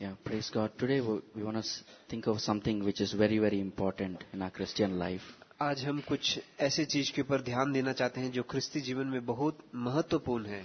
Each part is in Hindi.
Yeah, praise God. Today we, we want to think of something which is very, very important in our Christian life. आज हम कुछ ऐसे चीज के ऊपर ध्यान देना चाहते हैं जो ख्रिस्ती जीवन में बहुत महत्वपूर्ण है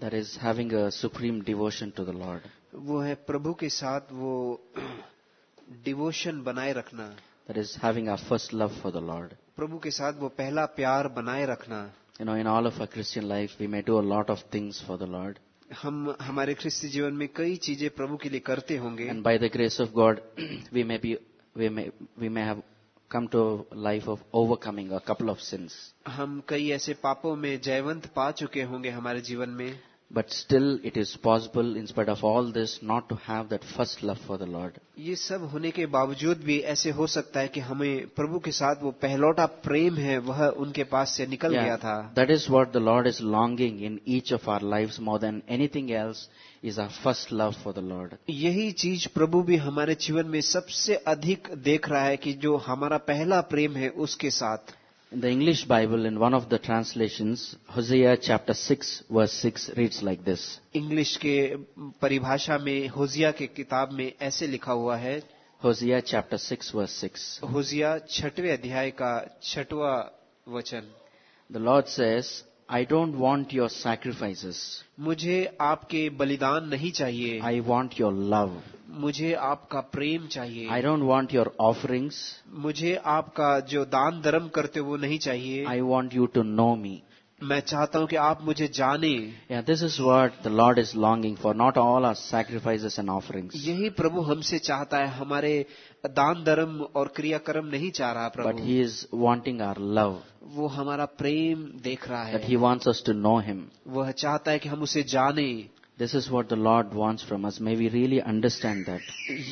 That is having a supreme devotion to the Lord. वो है प्रभु के साथ वो डिवोशन बनाए रखना That is having our first love for the Lord. प्रभु के साथ वो पहला प्यार बनाए रखना You know, in all of our Christian life, we may do a lot of things for the Lord. हम हमारे ख्रिस्ती जीवन में कई चीज़ें प्रभु के लिए करते होंगे। And by the grace of God we may be we may we may have come to life of overcoming a couple of since हम कई ऐसे पापों में जयवंत पा चुके होंगे हमारे जीवन में। But still, it is possible, in spite of all this, not to have that first love for the Lord. ये सब होने के बावजूद भी ऐसे हो सकता है कि हमें प्रभु के साथ वो पहलौटा प्रेम है वह उनके पास से निकल गया था that is what the Lord is longing in each of our lives more than anything else is our first love for the Lord. यही चीज प्रभु भी हमारे जीवन में सबसे अधिक देख रहा है कि जो हमारा पहला प्रेम है उसके साथ In the English Bible, in one of the translations, Hosea chapter 6 verse 6 reads like this. English के परिभाषा में होजिया के किताब में ऐसे लिखा हुआ है Hosea chapter 6 verse 6. होजिया छठवें अध्याय का छठवा वचन The Lord says, I don't want your sacrifices. मुझे आपके बलिदान नहीं चाहिए I want your love. मुझे आपका प्रेम चाहिए। I don't want your offerings मुझे आपका जो दान धर्म करते वो नहीं चाहिए। I want you to know me मैं चाहता हूँ कि आप मुझे जाने। This is word the Lord is longing for not all our sacrifice and offering यही प्रभु हमसे चाहता है। हमारे दान धर्म और क्रियाक्रम नहीं चाह रहा प्रभु। But he is wanting our love वो हमारा प्रेम देख रहा है। He wants to know him वह चाहता है कि हम उसे जाने। This is what the Lord wants from us. May we really understand that.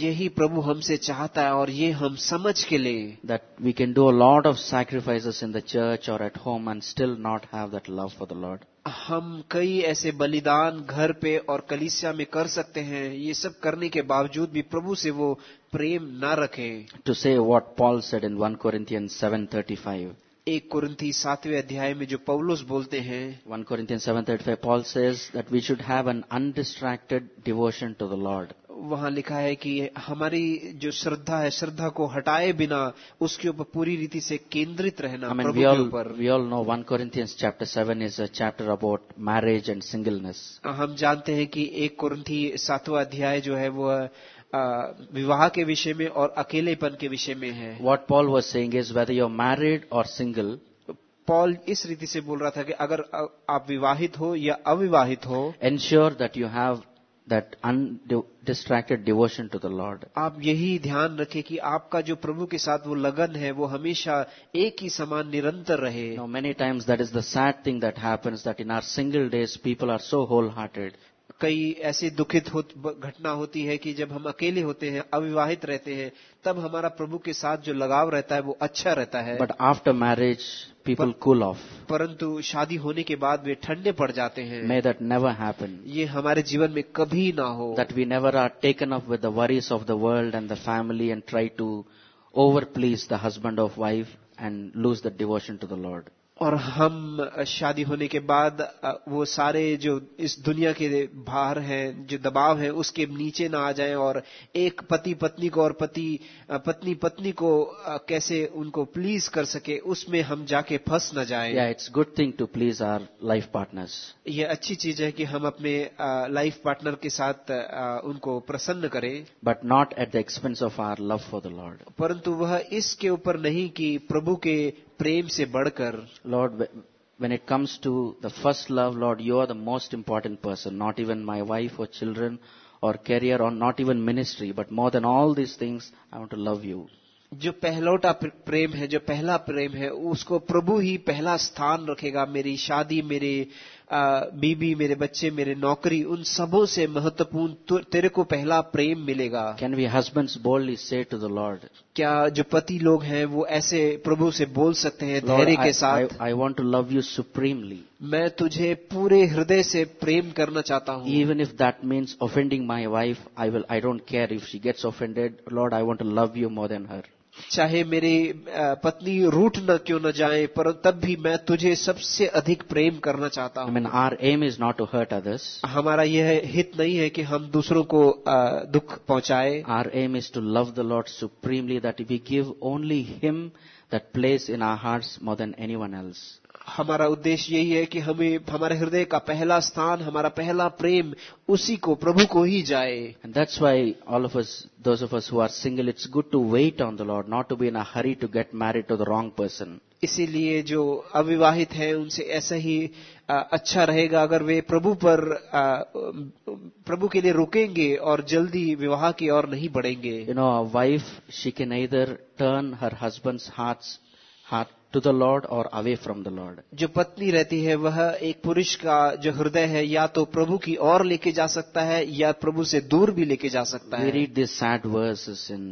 यही प्रभु हमसे चाहता है और ये हम समझ के ले That we can do a lot of sacrifices in the church or at home and still not have that love for the Lord. हम कई ऐसे बलिदान घर पे और कलीसिया में कर सकते हैं ये सब करने के बावजूद भी प्रभु से वो प्रेम न रखें To say what Paul said in 1 Corinthians 7.35. एक कुरिंथी सातवें अध्याय में जो पौलुस बोलते हैं one Corinthian seven thirty five Paul says we should have an undistracted devotion to the Lord वहाँ लिखा है कि हमारी जो श्रद्धा है श्रद्धा को हटाए बिना उसके ऊपर पूरी रीति से केंद्रित रहना we all we all know one Corinthians chapter seven is a chapter about marriage and singleness हम जानते हैं कि एक कुरिंथी सातवां अध्याय जो है वो विवाह के विषय में और अकेलेपन के विषय में है। What Paul was saying is whether you're married or single Paul इस रीति से बोल रहा था कि अगर आप विवाहित हो या अविवाहित हो ensure that you have that undistracted devotion to the Lord आप यही ध्यान रखें कि आपका जो प्रभु के साथ वो लगन है वो हमेशा एक ही समान निरंतर रहे। Many times that is the sad thing that happens that in our single days people are so whole hearted कई ऐसी दुखित घटना होती है कि जब हम अकेले होते हैं अविवाहित रहते हैं तब हमारा प्रभु के साथ जो लगाव रहता है वो अच्छा रहता है। But after marriage people cool off परंतु शादी होने के बाद वे ठंडे पड़ जाते हैं। मे दट नेवर हैपन ये हमारे जीवन में कभी ना हो। That we never are taken up with worries of the world and the family and try to over please the husband of wife and lose the devotion to the Lord और हम शादी होने के बाद वो सारे जो इस दुनिया के भार हैं जो दबाव है उसके नीचे ना आ जाएँ और एक पति पत्नी को और पति पत्नी पत्नी को कैसे उनको प्लीज़ कर सके उसमें हम जाके फंस न जाएँ। It's good thing to please our life partners. ये अच्छी चीज़ है कि हम अपने लाइफ पार्टनर के साथ उनको प्रसन्न करें। But not at the expense of our love for the Lord परंतु वह इसके ऊपर नहीं कि प्रभु के प्रेम से बढ़कर Lord when it comes to the first love, Lord, you are the most important person, not even my wife or children or career or not even ministry, but more than all these things, I want to love you. जो पहलौटा प्र- प्रेम है जो पहला प्रेम है उसको प्रभु ही पहला स्थान रखेगा मेरी शादी मेरे बीबी मेरे बच्चे मेरे नौकरी उन सबों से महत्वपूर्ण तेरे को पहला प्रेम मिलेगा। Can we husband boldly say to the Lord क्या जो पति लोग हैं वो ऐसे प्रभु से बोल सकते हैं धैर्य के साथ? I want to love you supremely मैं तुझे पूरे हृदय से प्रेम करना चाहता हूँ। Even if that means offending my wife I will I don't care if she gets offended Lord I want to love you more than her चाहे मेरी पत्नी रूट न क्यों न जाए पर तब भी मैं तुझे सबसे अधिक प्रेम करना चाहता हूँ। Our aim is not to hurt others हमारा यह हित नहीं है कि हम दूसरों को दुख पहुँचाए। Our aim is to love the Lord supremely that we give only him that place in our heart more than anyone else हमारा उद्देश्य यही है कि हमें हमारे हृदय का पहला स्थान हमारा पहला प्रेम उसी को प्रभु को ही जाए। That's why all of us those of us who are single it's good to wait on the Lord not to be in a hurry to get married to the wrong person इसीलिए जो अविवाहित है उनसे ऐसा ही आ, अच्छा रहेगा अगर वे प्रभु पर आ, प्रभु के लिए रुकेंगे और जल्दी विवाह की ओर नहीं बढ़ेंगे। You know wife she can either turn her husband heart heart to the Lord or away from the Lord. जो पत्नी रहती है वह एक पुरुष का जो हृदय है या तो प्रभु की ओर लेके जा सकता है या प्रभु से दूर भी लेके जा सकता We है read these sad verses in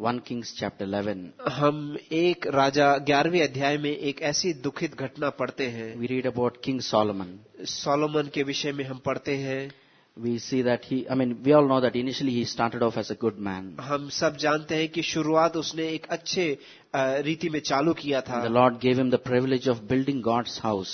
1 Kings chapter 11. हम एक राजा ग्यारहवें अध्याय में एक ऐसी दुखित घटना पढ़ते हैं We read about King Solomon. Solomon के विषय में हम पढ़ते हैं We see that he, I mean, we all know that initially he started off as a good man. हम सब जानते हैं कि शुरुआत उसने एक अच्छे अ, रीति में चालू किया था The Lord gave him the privilege of building God's house.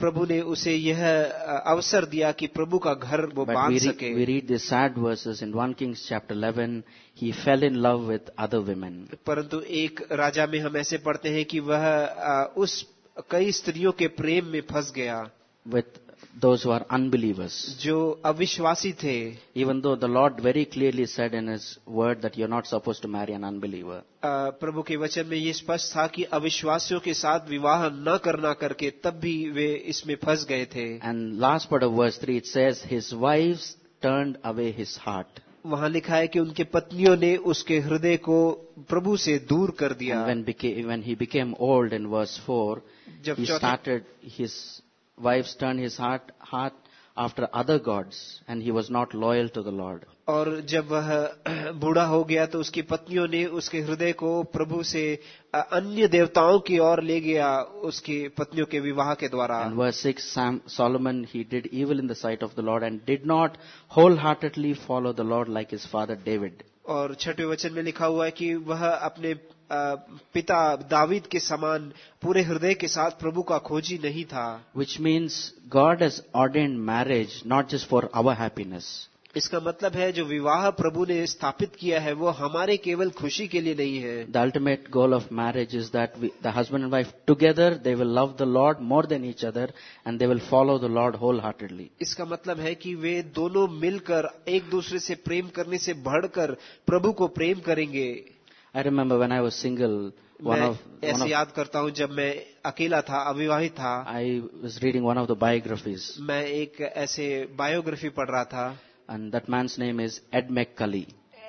प्रभु ने उसे यह अ, अवसर दिया कि प्रभु का घर वो बाँध we, सके we read these sad verses in 1 Kings chapter 11. He fell in love with other women. परंतु एक राजा में हम ऐसे पढ़ते हैं कि वह अ, उस कई स्त्रियों के प्रेम में फंस गया with those who are unbelievers. जो अविश्वासी थे Even though the Lord very clearly said in His word that you're not supposed to marry an unbeliever. अ, प्रभु के वचन में ये स्पष्ट था कि अविश्वासियों के साथ विवाह न करना करके तब भी वे इसमें फंस गए थे And last part of verse 3 it says, His wives turned away his heart. वहाँ लिखा है कि उनके पत्नियों ने उसके हृदय को प्रभु से दूर कर दिया And when, beca- when he became old in verse 4, जब he started, his wives turned his heart, heart after other gods and he was not loyal to the Lord. और जब वह बूढ़ा हो गया तो उसकी पत्नियों ने उसके हृदय को प्रभु से अ, अन्य देवताओं की ओर ले गया उसकी पत्नियों के विवाह के द्वारा And verse 6, Sam, Solomon, he did evil in the sight of the Lord and did not wholeheartedly follow the Lord like his father David. और छठवें वचन में लिखा हुआ है कि वह अपने अ, पिता दाविद के समान पूरे हृदय के साथ प्रभु का खोजी नहीं था। Which means God has ordained marriage not just for our happiness इसका मतलब है जो विवाह प्रभु ने स्थापित किया है वो हमारे केवल खुशी के लिए नहीं है। The ultimate goal of marriage is that the husband and wife together they will love the Lord more than each other and they will follow the Lord whole heartedly इसका मतलब है कि वे दोनों मिलकर एक दूसरे से प्रेम करने से बढ़कर प्रभु को प्रेम करेंगे। I remember when I was single, one मैं of, one ऐसे of याद करता हूँ जब मैं अकेला था अविवाहित था I was reading one of the biographies मैं एक ऐसे बायोग्राफी पढ़ रहा था and that man's name is Ed McCully.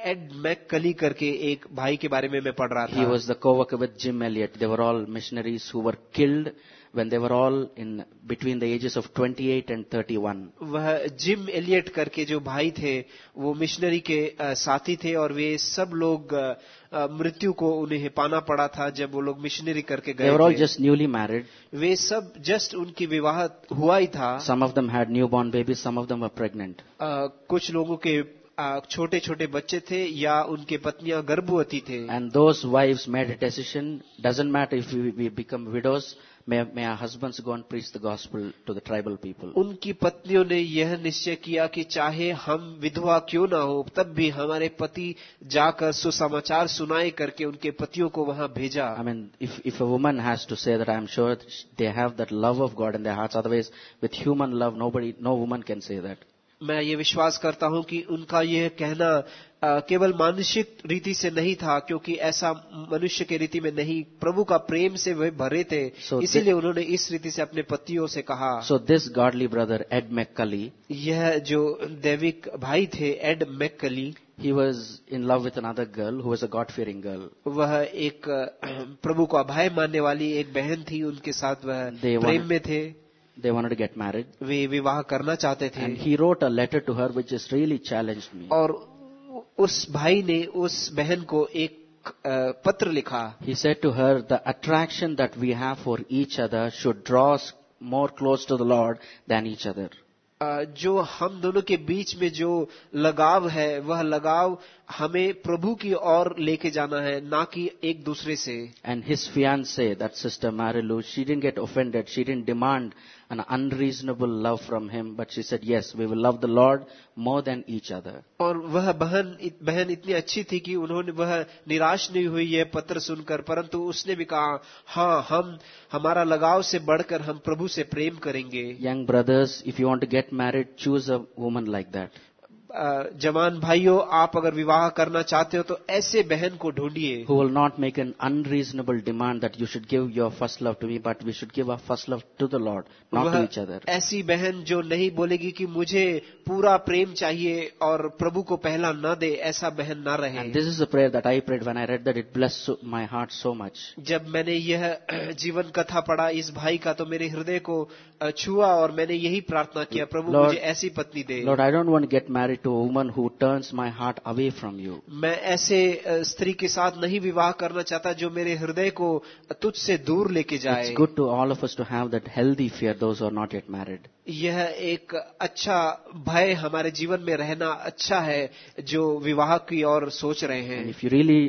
Ed McCully करके एक भाई के बारे में मैं पढ़ रहा He था was the co-worker with Jim Elliot. They were all missionaries who were killed when they were all in between the ages of 28 and 31. वह जिम एलियट करके जो भाई थे वो मिशनरी के अ, साथी थे और वे सब लोग अ, अ, मृत्यु को उन्हें पाना पड़ा था जब वो लोग मिशनरी करके They were all just newly married. वे सब जस्ट उनकी विवाह हुआ ही था Some of them had newborn babies, some of them were pregnant. अ, कुछ लोगों के छोटे छोटे बच्चे थे या उनके पत्नियाँ गर्भवती थे wives made a decision, doesn't matter if we, we become widows, उनकी पत्नियों ने यह निश्चय किया कि चाहे हम विधवा क्यों ना हो तब भी हमारे पति जाकर सुसमाचार सुनाए करके उनके पतियों को वहाँ भेजा। I mean if if a woman has to say that I am sure they have that love of God in their hearts otherwise with human love nobody no woman can say that मैं ये विश्वास करता हूँ कि उनका यह कहना केवल मानसिक रीति से नहीं था क्योंकि ऐसा मनुष्य के रीति में नहीं प्रभु का प्रेम से वे भरे थे। So इसीलिए उन्होंने इस रीति से अपने पतियों से कहा। So this godly brother, Ed McCully, यह जो दैविक भाई थे Ed McCulley he was in love with another girl who was a God-fearing girl. वह एक प्रभु को अभय मानने वाली एक बहन थी उनके साथ वह प्रेम में थे। They wanted to get married. वे विवाह करना चाहते थे And he wrote a letter to her which just really challenged me. और उस भाई ने उस बहन को एक अ, पत्र लिखा He said to her, the attraction that we have for each other should draw us more close to the Lord than each other. अ, जो हम दोनों के बीच में जो लगाव है वह लगाव हमें प्रभु की ओर लेके जाना है ना कि एक दूसरे से। And his fiancee that sister Marylou she didn't get offended she didn't demand an unreasonable love from him but she said yes we will love the Lord more than each other और वह बहन बहन इतनी अच्छी थी कि उन्होंने वह निराश नहीं हुई है पत्र सुनकर परंतु उसने भी कहा हाँ हम हमारा लगाव से बढ़कर हम प्रभु से प्रेम करेंगे। Young brothers if you want to get married choose a woman like that जवान भाइयों आप अगर विवाह करना चाहते हो तो ऐसे बहन को ढूंढिए। Who will not make an unreasonable demand that you should give your first love to me but we should give a first love to the Lord not to each other ऐसी बहन जो नहीं बोलेगी कि मुझे पूरा प्रेम चाहिए और प्रभु को पहला न दे ऐसा बहन न रहे। This is a prayer that I prayed when I read that it blessed my heart so much जब मैंने यह जीवन कथा पढ़ा इस भाई का तो मेरे हृदय को छुआ और मैंने यही प्रार्थना किया प्रभु मुझे ऐसी पत्नी दे। Lord I don't want get married to a woman who turns my heart away from you. मैं ऐसे स्त्री के साथ नहीं विवाह करना चाहता जो मेरे हृदय को तुझ से दूर लेके जाए It's good to all of us to have that healthy fear, those who are not yet married. यह एक अच्छा भय हमारे जीवन में रहना अच्छा है जो विवाह की ओर सोच रहे हैं. And if you really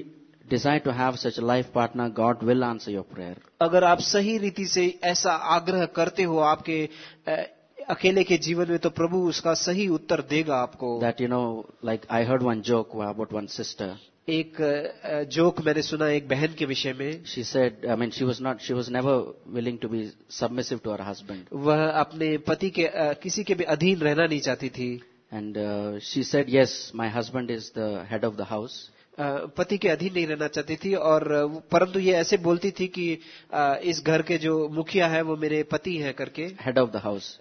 desire to have such a life partner, God will answer your prayer. अगर आप सही रीति से ऐसा आग्रह करते हो आपके अ, अकेले के जीवन में तो प्रभु उसका सही उत्तर देगा आपको। That you know like I heard one joke about one sister एक जोक मैंने सुना एक बहन के विषय में। She said I mean she was not she was never willing to be submissive to her husband वह अपने पति के किसी के भी अधीन रहना नहीं चाहती थी। And she said yes my husband is the head of the house पति के अधीन नहीं रहना चाहती थी और परंतु ये ऐसे बोलती थी कि इस घर के जो मुखिया है वो मेरे पति हैं करके। Head of the house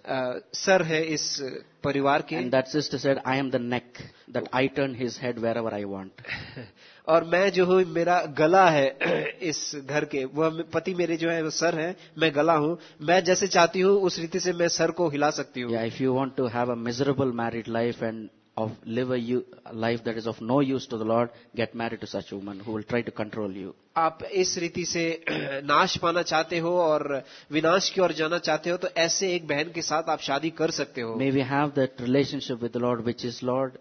sir है इस परिवार के। And that sister said, I am the neck, that I turn his head wherever I want. और मैं जो हूँ मेरा गला है इस घर के। वह पति मेरे जो है वो सर है मैं गला हूँ। मैं जैसे चाहती हूँ उस रीति से मैं सर को हिला सकती हूँ। If you want to have a miserable married life and of live a, u- life that is of no use to the Lord, get married to such a woman who will try to control you. आप इस रीति से नाश पाना चाहते हो और विनाश की ओर जाना चाहते हो तो ऐसे एक बहन के साथ आप शादी कर सकते हो May we have that relationship with the Lord, which is Lord,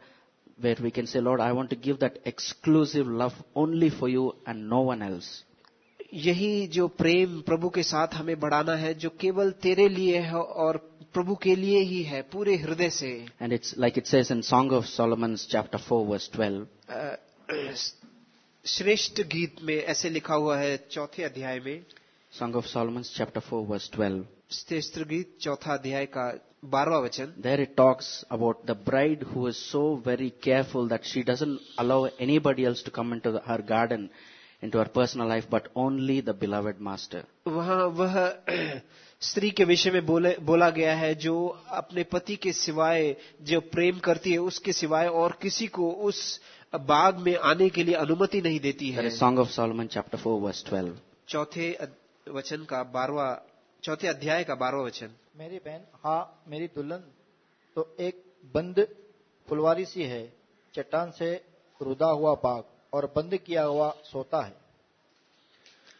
where we can say, Lord, I want to give that exclusive love only for you and no one else. यही जो प्रेम प्रभु के साथ हमें बढ़ाना है जो केवल तेरे लिए है और प्रभु के लिए ही है पूरे हृदय से। And it's like it says in Song of Solomon chapter four verse 12 श्रेष्ठ गीत में ऐसे लिखा हुआ है चौथे अध्याय में। Song of Solomon chapter four verse 12 श्रेष्ठ गीत चौथा अध्याय का बारवा वचन। There it talks about the bride who is so very careful that she doesn't allow anybody else to come into her garden into her personal life but only the beloved master वह, वह स्त्री के विषय में बोले बोला गया है जो अपने पति के सिवाय जो प्रेम करती है उसके सिवाय और किसी को उस बाग में आने के लिए अनुमति नहीं देती है। Song of Solomon chapter 4 verse 12. चौथे वचन का बारवा चौथे अध्याय का बारवा वचन। मेरी बहन हाँ मेरी दुल्हन तो एक बंद फुलवारी सी है चट्टान से रुदा हुआ बाग और बंद किया हुआ सोता है।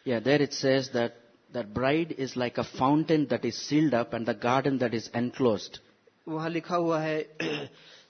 Yeah, there it says that that bride is like a fountain that is sealed up and the garden that is enclosed. वहाँ लिखा हुआ है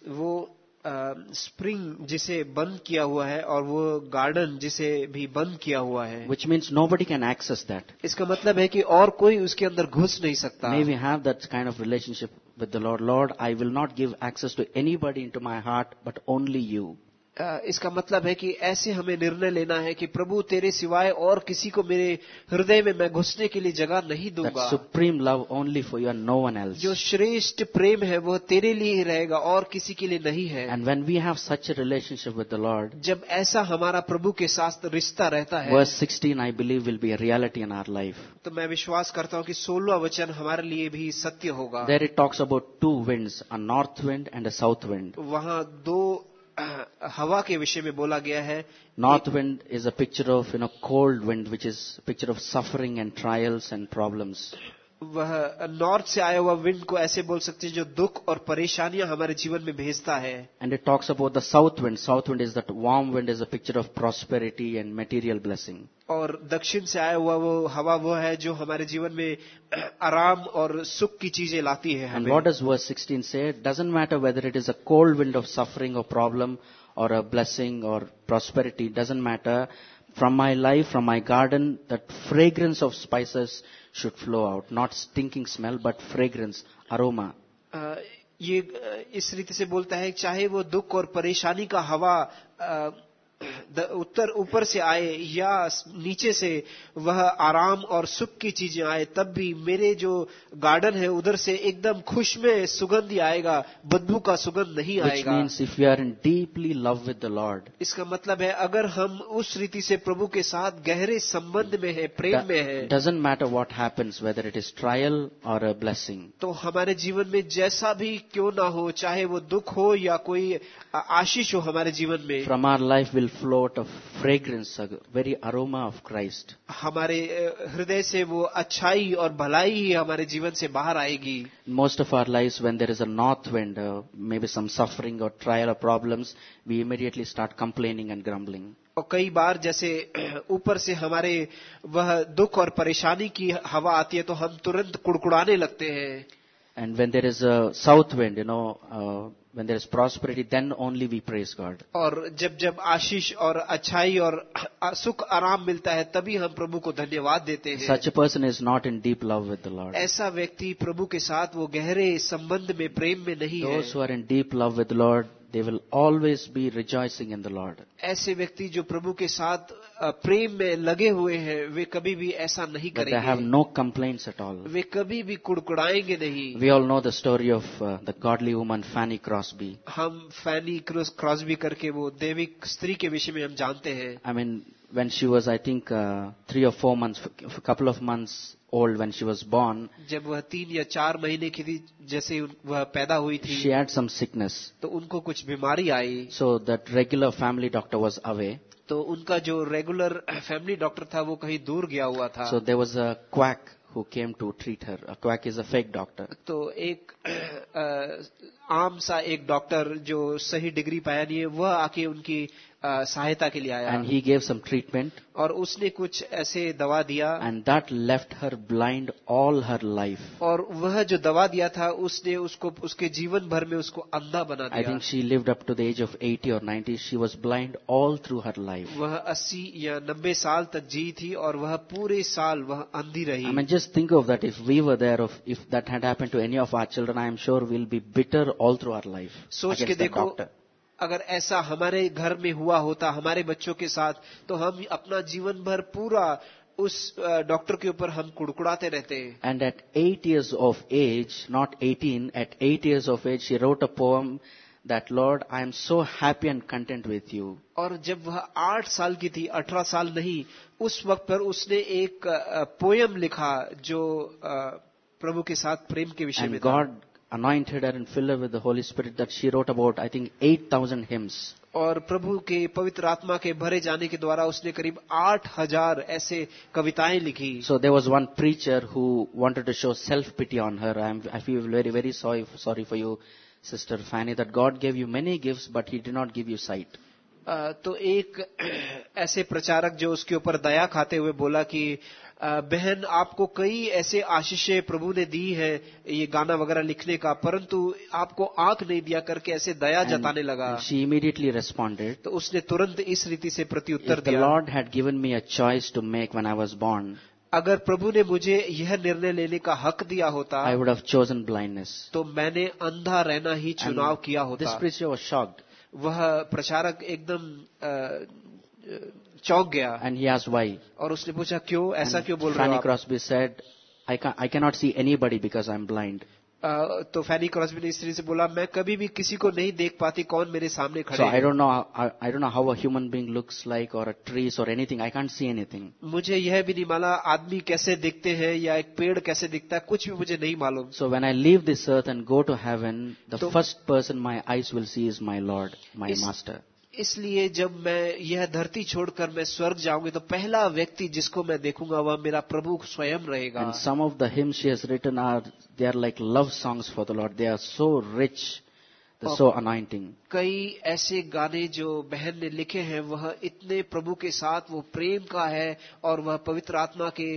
वो स्प्रिंग जिसे बंद किया हुआ है और वो गार्डन जिसे भी बंद किया हुआ है Which means nobody can access that. इसका मतलब है कि और कोई उसके अंदर घुस नहीं सकता May we have that kind of relationship with the Lord. Lord, I will not give access to anybody into my heart, but only you. अ, इसका मतलब है कि ऐसे हमें निर्णय लेना है कि प्रभु तेरे सिवाय और किसी को मेरे हृदय में मैं घुसने के लिए जगह नहीं दूँगा। Supreme love only for you no one else जो श्रेष्ठ प्रेम है वह तेरे लिए ही रहेगा और किसी के लिए नहीं है। And when we have such relationship with Lord जब ऐसा हमारा प्रभु के साथ रिश्ता रहता है sixteen I believe will be a reality in our life तो मैं विश्वास करता हूँ की सोलवा वचन हमारे लिए भी सत्य होगा। There it talks about two wind a north wind and a south wind वहाँ दो हवा के विषय में बोला गया है North wind is a picture of, you know, cold wind, which is a picture of suffering and trials and problems. वह नॉर्थ से आया हुआ विंड को ऐसे बोल सकते हैं जो दुख और परेशानियाँ हमारे जीवन में भेजता है। And it talks about the south wind south wind is that warm wind is a picture of prosperity and material blessing और दक्षिण से आया हुआ वो हवा वो है जो हमारे जीवन में आराम और सुख की चीज़ें लाती है and what does verse 16 say doesn't matter whether it is a cold wind of suffering or problem or a blessing or prosperity doesn't matter from my life from my garden that fragrance of spices should flow out. Not stinking smell, but fragrance, aroma. ye अ, इस रीति से बोलता है चाहे वो दुख और परेशानी का हवा अ, उत्तर ऊपर से आए या नीचे से वह आराम और सुख की चीज़ें आए तब भी मेरे जो गार्डन है उधर से एकदम खुश में सुगंध ही आएगा बदबू का सुगंध नहीं आएगा means if we are in deeply love with the Lord, इसका मतलब है अगर हम उस रीति से प्रभु के साथ गहरे संबंध में है प्रेम में है doesn't matter what happens whether it is trial or a blessing. तो हमारे जीवन में जैसा भी क्यों ना हो चाहे वो दुख हो या कोई आशीष हो हमारे जीवन में From our life will float a fragrance, a very aroma of Christ. हमारे अ, हृदय से वो अच्छाई और भलाई ही हमारे जीवन से बाहर आएगी most of our lives when there is a north wind, uh, maybe some suffering or trial or problems, we immediately start complaining and grumbling. और कई बार जैसे ऊपर से हमारे वह दुख और परेशानी की हवा आती है तो हम तुरंत कुड़कुड़ाने लगते हैं there is a south wind, you know, uh, when there is prosperity, then only we praise God. और जब जब आशीष और अच्छाई और सुख आराम मिलता है तभी हम प्रभु को धन्यवाद देते हैं Such a person is not in deep love with the Lord. ऐसा व्यक्ति प्रभु के साथ वो गहरे संबंध में प्रेम में नहीं है Those who are in deep love with the Lord, they will always be rejoicing in the Lord ऐसे व्यक्ति जो प्रभु के साथ प्रेम में लगे हुए हैं वे कभी भी ऐसा नहीं करेंगे। Have no complaints at all वे कभी भी कुड़कुड़ाएँगे नहीं। We all know the story of the godly woman Fanny Crosby हम फैनी क्रॉस क्रॉसबी करके वो देविक स्त्री के विषय में हम जानते हैं। I mean when she was, I think, uh, three or four months, a couple of months old when she was born, जब वह तीन या चार महीने की थी जैसे उन- वह पैदा हुई थी she had some sickness. तो उनको कुछ बीमारी आई So that regular family doctor was away. तो उनका जो रेगुलर फैमिली डॉक्टर था वो कहीं दूर गया हुआ था So there was a quack who came to treat her. A quack is a fake doctor. तो एक अ, आम सा एक डॉक्टर जो सही डिग्री पाया नहीं है वह आके उनकी अ, सहायता के लिए आया and he. Gave some treatment और उसने कुछ ऐसे दवा दिया। And that left her blind all her life और वह जो दवा दिया था उसने उसको उसके जीवन भर में उसको अंधा बना दिया। I think she lived up to the age of 80 or 90 she was blind all through her life वह 80 या 90 साल तक जी थी और वह पूरे साल वह अंधी रही। I just think of that if we were there of if that had happened to any of our children I am sure we will be bitter all through our life सोच के देखो. अगर ऐसा हमारे घर में हुआ होता हमारे बच्चों के साथ तो हम अपना जीवन भर पूरा उस डॉक्टर के ऊपर हम कुड़कुड़ाते रहते हैं And at eight years of age, not 18, at eight years of age, she wrote a poem that, Lord, I am so happy and content with you. और जब वह आठ साल की थी अठारह साल नहीं उस वक्त पर उसने एक पोयम लिखा जो प्रभु के साथ प्रेम के विषय में God anointed her and filled her with the Holy Spirit that she wrote about, I think, 8,000 hymns. और प्रभु के पवित्र आत्मा के भरे जाने के द्वारा उसने करीब आठ हज़ार ऐसे कविताएँ लिखी So there was one preacher who wanted to show self-pity on her. I, am, I feel very, very sorry, sorry for you, Sister Fanny, that God gave you many gifts, but He did not give you sight. अ, तो एक ऐसे प्रचारक जो उसके ऊपर दया खाते हुए बोला कि बहन आपको कई ऐसे आशीषें प्रभु ने दी है ये गाना वगैरह लिखने का परंतु आपको आँख नहीं दिया करके ऐसे दया जताने लगा। she immediately responded, तो उसने तुरंत इस रीति से प्रत्युत्तर दिया Lord had given me a choice to make when I was born, अगर प्रभु ने मुझे यह निर्णय लेने का हक दिया होता I would have chosen blindness. तो मैंने अंधा रहना ही चुनाव किया होता। preacher was shocked. वह प्रचारक एकदम अ, चौंक गया and he asked why. और उसने पूछा क्यों ऐसा And क्यों बोल रहे Fanny हो आप? Crosby said, I, can, I cannot see anybody because I'm blind. तो फैनी क्रॉस ने से बोला मैं कभी भी किसी को नहीं देख पाती कौन मेरे सामने खड़ा आई dot no I dot no how a being looks like और ट्रीज और anything I can't C anything मुझे यह भी नहीं माला आदमी कैसे दिखते हैं या एक पेड़ कैसे दिखता है कुछ भी मुझे नहीं मालूम। So when I leave this earth and go to heaven the first person my eyes will see is my Lord my master इसलिए जब मैं यह धरती छोड़कर मैं स्वर्ग जाऊँगी तो पहला व्यक्ति जिसको मैं देखूँगा वह मेरा प्रभु स्वयं रहेगा। Some of the hymns she has written are they are like love songs for the Lord they are so rich so anointing कई ऐसे गाने जो बहन ने लिखे हैं वह इतने प्रभु के साथ वो प्रेम का है और वह पवित्र आत्मा के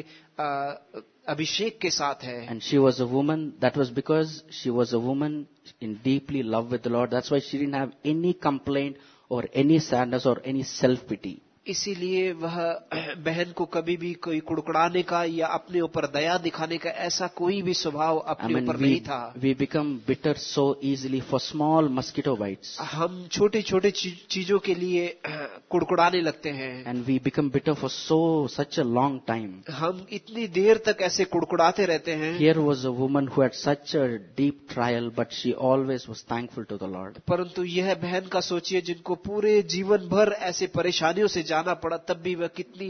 अभिषेक के साथ है। And she was a woman that was because she was a woman in deeply love with Lord that's why she didn't have any complaint or any sadness or any self-pity. इसीलिए वह बहन को कभी भी कोई कुड़कुड़ाने का या अपने ऊपर दया दिखाने का ऐसा कोई भी स्वभाव अपने ऊपर I mean, नहीं था। We become bitter so easily for small mosquito bite हम छोटे छोटे चीज़ों के लिए कुड़कुड़ाने लगते हैं। And we become bitter for so such a long time हम इतनी देर तक ऐसे कुड़कुड़ाते रहते हैं। Here was a woman who had such a deep trial but she always was thankful to the Lord परंतु यह बहन का सोचिए जिनको पूरे जीवन भर ऐसे परेशानियों से जा जाना पड़ा तब भी वह कितनी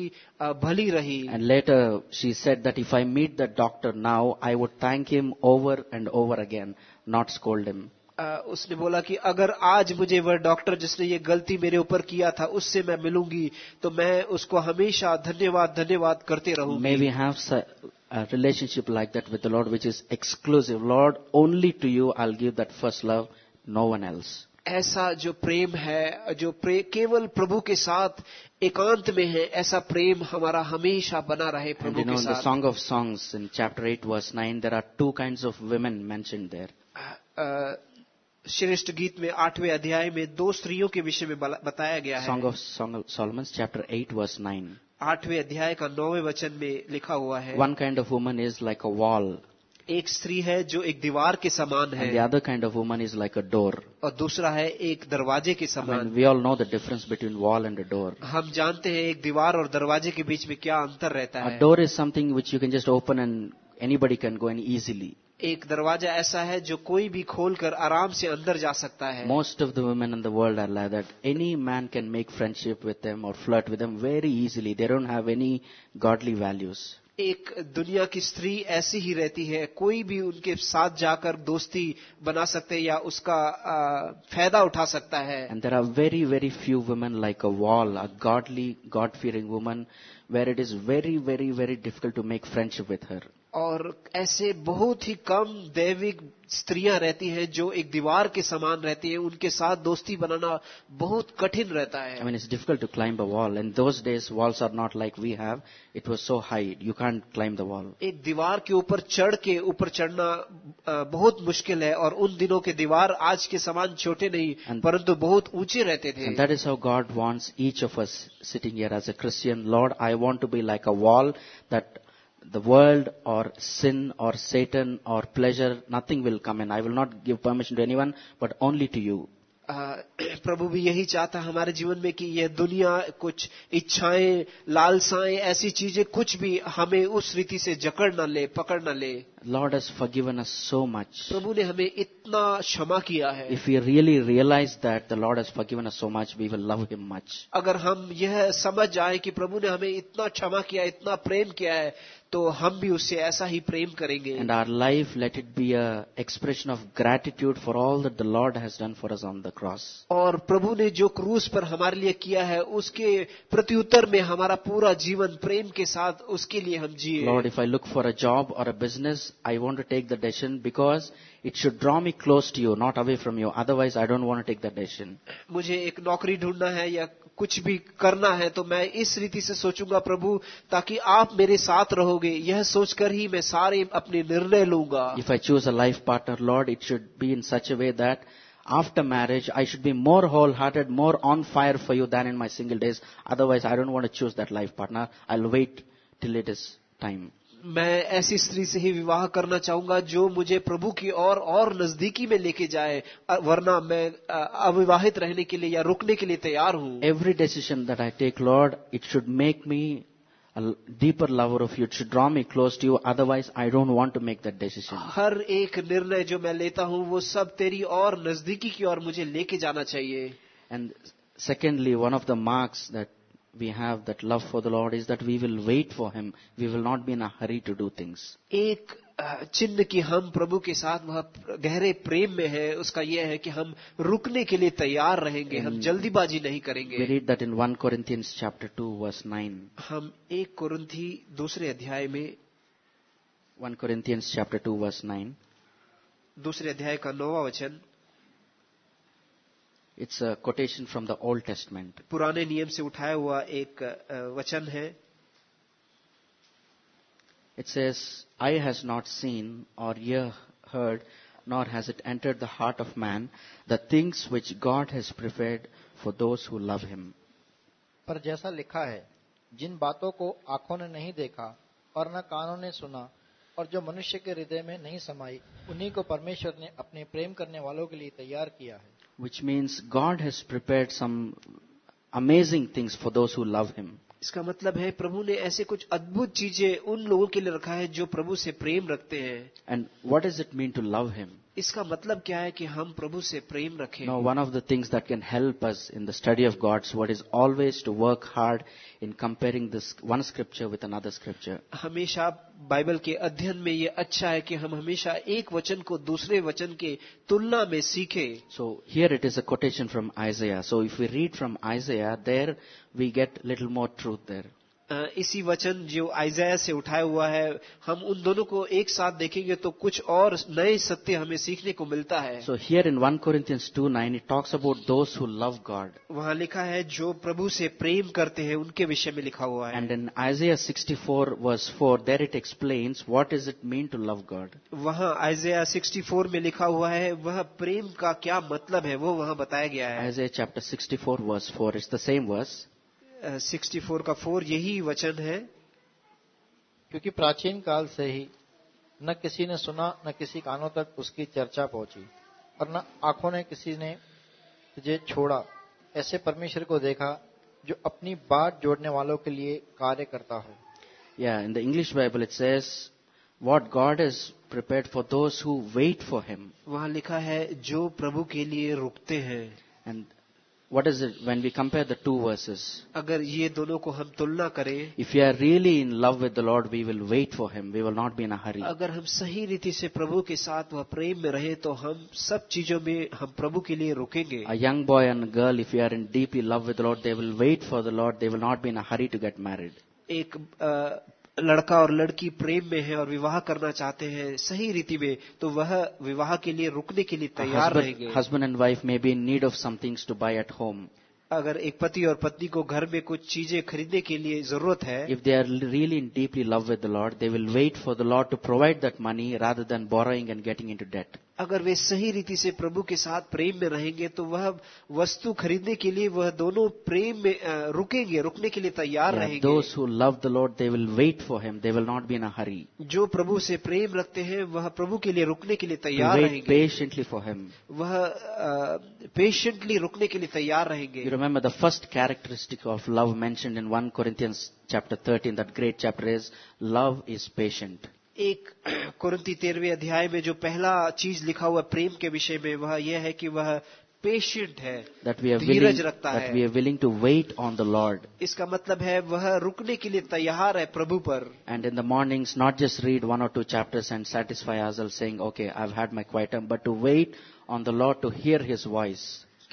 भली रही। And later she said that if I meet the doctor now I would thank him over and over again not scold him उसने बोला कि अगर आज मुझे वह डॉक्टर जिसने ये गलती मेरे ऊपर किया था उससे मैं मिलूँगी तो मैं उसको हमेशा धन्यवाद धन्यवाद करते रहू may we have relationship like that with Lord which is exclusive Lord only to you I give that first love no one else ऐसा जो प्रेम है जो प्रे, केवल प्रभु के साथ एकांत में है ऐसा प्रेम हमारा हमेशा बना रहे प्रभु के साथ। Song of song in chapter eight verse nine there are two kind of women मैं देर श्रेष्ठ गीत में आठवें अध्याय में दो स्त्रियों के विषय में बताया गया है। Song of Solomon chapter eight verse nine आठवें अध्याय का नौवे वचन में लिखा हुआ है। One kind of woman is like a wall एक स्त्री है जो एक दीवार के समान है other kind of woman is like a door और दूसरा है एक दरवाजे के समान। We all know the difference between wall and a door हम जानते हैं एक दीवार और दरवाजे के बीच में क्या अंतर रहता है। Door is something which you can just open and anybody can go in easily एक दरवाज़ा ऐसा है जो कोई भी खोलकर आराम से अंदर जा सकता है। Most of the women in the world are like that any man can make friendship with them or flirt with them very easily they don't have any godly values एक दुनिया की स्त्री ऐसी ही रहती है कोई भी उनके साथ जाकर दोस्ती बना सकते या उसका आ, फ़ायदा उठा सकता है। And there are very very few women like a wall a godly God fearing woman where it is very very very difficult to make friendship with her और ऐसे बहुत ही कम दैविक स्त्रियाँ रहती हैं जो एक दीवार के समान रहती हैं उनके साथ दोस्ती बनाना बहुत कठिन रहता है। I mean it's difficult to climb a wall in those days walls are not like we have it was so high you can't climb the wall एक दीवार के ऊपर चढ़ के ऊपर चढ़ना बहुत मुश्किल है और उन दिनों के दीवार आज के समान छोटे नहीं परंतु बहुत ऊँचे रहते थे। That is how God wants each of us sitting as a Christian Lord I want to be like a wall that the world or sin or Satan or pleasure, nothing will come in. I will not give permission to anyone, but only to you. प्रभु भी यही चाहता है हमारे जीवन में कि यह दुनिया कुछ इच्छाएँ लालसाएँ ऐसी चीज़ें कुछ भी हमें उस रीति से जकड़ न ले पकड़ न ले Lord has forgiven us so much प्रभु ने हमें इतना क्षमा किया है। If you really realize that the Lord has forgiven us so much we will love him much अगर हम यह समझ आए कि प्रभु ने हमें इतना क्षमा किया इतना प्रेम किया है तो हम भी उससे ऐसा ही प्रेम करेंगे। And our life let it be a expression of gratitude for all that the Lord has done for us on the cross और प्रभु ने जो क्रूस पर हमारे लिए किया है उसके प्रत्युत्तर में हमारा पूरा जीवन प्रेम के साथ उसके लिए हम जिए। Lord if I look for a job or a business I want to take the decision because it should draw me close to you, not away from you. Otherwise, I don't want to take that decision. मुझे एक नौकरी ढूंढना है या कुछ भी करना है तो मैं इस रीति से सोचूंगा प्रभु ताकि आप मेरे साथ रहोगे यह सोचकर ही मैं सारे अपने निर्णय लूंगा If I choose a life partner, Lord, it should be in such a way that after marriage, I should be more wholehearted, more on fire for you than in my single days. Otherwise, I don't want to choose that life partner. I'll wait till it is time. मैं ऐसी स्त्री से ही विवाह करना चाहूँगा जो मुझे प्रभु की और और नजदीकी में लेके जाए वरना मैं अविवाहित रहने के लिए या रुकने के लिए तैयार हूँ। Every decision that I take Lord it should make me deeper lover of you should draw me close to you otherwise I don't want to make that decision हर एक निर्णय जो मैं लेता हूँ वो सब तेरी और नजदीकी की ओर मुझे लेके जाना चाहिए। And secondly one of the marks that we have that love for the Lord is that we will wait for Him. We will not be in a hurry to do things. एक अ, चिन्ह कि हम प्रभु के साथ वह गहरे प्रेम में है उसका यह है कि हम रुकने के लिए तैयार रहेंगे हम जल्दीबाजी नहीं We करेंगे read that in 1 Corinthians chapter 2 verse 9. हम एक कुरिन्थी दूसरे अध्याय में 1 Corinthians chapter 2 verse 9. दूसरे अध्याय का नौवा वचन It's a quotation from the Old Testament. पुराने नियम से उठाया हुआ एक अ, वचन है It says, Eye has not seen or ear heard, nor has it entered the heart of man, the things which God has prepared for those who love him. पर जैसा लिखा है जिन बातों को आंखों ने नहीं देखा और न कानों ने सुना और जो मनुष्य के हृदय में नहीं समाई उन्हीं को परमेश्वर ने अपने प्रेम करने वालों के लिए तैयार किया है Which means God has prepared some amazing things for those who love him. इसका मतलब है प्रभु ने ऐसे कुछ अद्भुत चीजें उन लोगों के लिए रखा है जो प्रभु से प्रेम रखते हैं And what does it mean to love him? इसका मतलब क्या है कि हम प्रभु से प्रेम रखें Now, one of the things that can help us in the study of God's word is always to work hard in comparing this one scripture with another scripture. हमेशा बाइबल के अध्ययन में ये अच्छा है कि हम हमेशा एक वचन को दूसरे वचन के तुलना में सीखें So here it is a quotation from Isaiah. So if we read from Isaiah, there we get little more truth there. इसी वचन जो आइजाया से उठाया हुआ है हम उन दोनों को एक साथ देखेंगे तो कुछ और नए सत्य हमें सीखने को मिलता है। So here in one Corinthians two nine talks about those who love God वहाँ लिखा है जो प्रभु से प्रेम करते हैं उनके विषय में लिखा हुआ है। And in Isaiah sixty four verse four there it explain what is it mean to love God वहाँ आइजया सिक्सटी फोर में लिखा हुआ है वह प्रेम का क्या मतलब है वो वहाँ बताया गया है। As a chapter sixty four verse four is the same verse uh, 64 का 4 यही वचन है। क्योंकि प्राचीन काल से ही न किसी ने सुना न किसी कानों तक उसकी चर्चा पहुँची और न आँखों ने किसी ने तुझे छोड़ा। ऐसे परमेश्वर को देखा जो अपनी बात जोड़ने वालों के लिए कार्य करता हो। Yeah, in the English Bible it says, what God has prepared for those who wait for Him. वहाँ लिखा है जो प्रभु के लिए रुकते हैं। And what is it when we compare the two verses? अगर ये दोनों को हम तुलना करें If we are really in love with the Lord, we will wait for Him. We will not be in a hurry. अगर हम सही रीति से प्रभु के साथ वह प्रेम में रहे तो हम सब चीजों में हम प्रभु के लिए रुकेंगे A young boy and girl, if you are in deeply love with the Lord, they will wait for the Lord. They will not be in a hurry to get married. एक अ, लड़का और लड़की प्रेम में है और विवाह करना चाहते हैं सही रीति में तो वह विवाह के लिए रुकने के लिए तैयार रहेंगे। Husband and wife may be need of somethings to buy at home अगर एक पति और पत्नी को घर में कुछ चीज़ें खरीदने के लिए ज़रूरत है if they are really in deeply love with the Lord they will wait for the Lord to provide that money rather than borrowing and getting into debt अगर वे सही रीति से प्रभु के साथ प्रेम में रहेंगे तो वह वस्तु खरीदने के लिए वह दोनों प्रेम में रुकेंगे रुकने के लिए तैयार रहेंगे। Lord they will wait for him they will not be in hurry जो प्रभु से प्रेम रखते हैं वह प्रभु के लिए रुकने के लिए तैयार रहेंगे। पेशेंटली फॉर हेम वह पेशेंटली रुकने के लिए तैयार रहेंगे। Remember the first characteristic of love मैं in one Corinthians chapter thirteen that great chapter is love is patient एक कुरंती तेरहवें अध्याय में जो पहला चीज़ लिखा हुआ प्रेम के विषय में वह यह है कि वह पेशेंट है धीरज रखता है। We are willing to wait on the Lord इसका मतलब है वह रुकने के लिए तैयार है प्रभु पर। And in the morning not just read one or two chapters and satisfy ourselves saying okay I had my quiet time but to wait on the Lord to hear his voice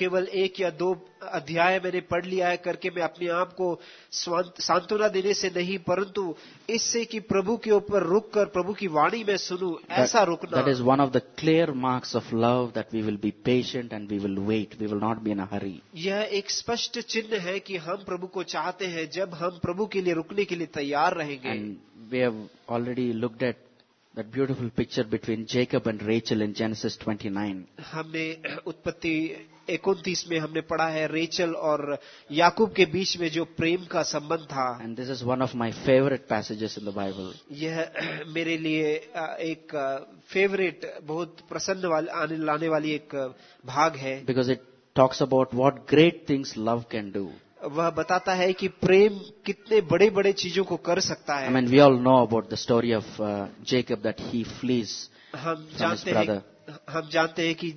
केवल एक या दो अध्याय मैंने पढ़ लिया है करके मैं अपने आप को सांत्वना देने से नहीं परंतु इससे कि प्रभु के ऊपर रुक कर प्रभु की वाणी में सुनू ऐसा रुकना that is one of the clear marks of love that we will be patient and we will wait. We will not be in a hurry. यह एक स्पष्ट चिन्ह है कि हम प्रभु को चाहते हैं जब हम प्रभु के लिए रुकने के लिए तैयार रहेंगे we have already looked at that beautiful picture between Jacob and Rachel in Genesis 29. हमने उत्पत्ति इकतीस में हमने पढ़ा है रेचल और याकूब के बीच में जो प्रेम का संबंध था And this is one of my favorite passages in the Bible. यह मेरे लिए अ, एक फेवरेट बहुत प्रसन्न वाल, आने लाने वाली एक अ, भाग है Because it talks about what great things love can do. वह बताता है कि प्रेम कितने बड़े बड़े चीज़ों को कर सकता है। And we all know about the story of Jacob that he flees हम जानते हैं हम जानते हैं कि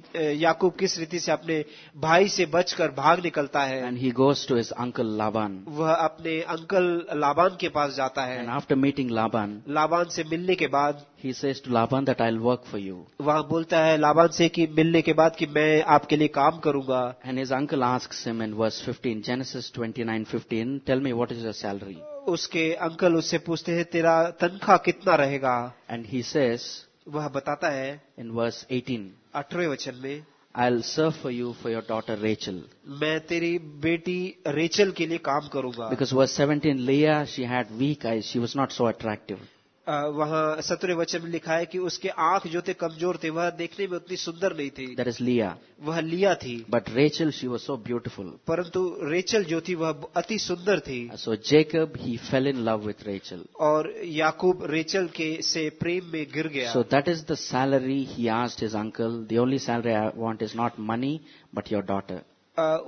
याकूब किस रीति से अपने भाई से बचकर भाग निकलता है। And he goes to his uncle Laban वह अपने अंकल लाबान के पास जाता है। आफ्टर मीटिंग लाबान लाबान से मिलने के बाद he says to Laban that I work for you वह बोलता है लाबान से कि मिलने के बाद कि मैं आपके लिए काम करूँगा। And his uncle asks him in verse fifteen Genesis twenty nine fifteen tell me what is your salary उसके अंकल उससे पूछते हैं तेरा तनख्वाह कितना रहेगा? एंड ही सेज वह बताता है इन वर्स एटीन अठारहवें वचन में I will serve for you for your daughter Rachel मैं तेरी बेटी रेचल के लिए काम करूँगा। Because verse 17 Leah she had weak eye she was not so attractive वह सत्र वचन में लिखा है कि उसके आँख जो थे कमज़ोर थे वह देखने में उतनी सुंदर नहीं थी। दैट इज़ लिया वह लिया थी। But Rachel she was so beautiful परंतु रेचल जो थी वह अति सुंदर थी। So Jacob he fell in love with Rachel और याकूब रेचल के से प्रेम में गिर गया। So that is the salary he asked his uncle the only salary I want is not money but your daughter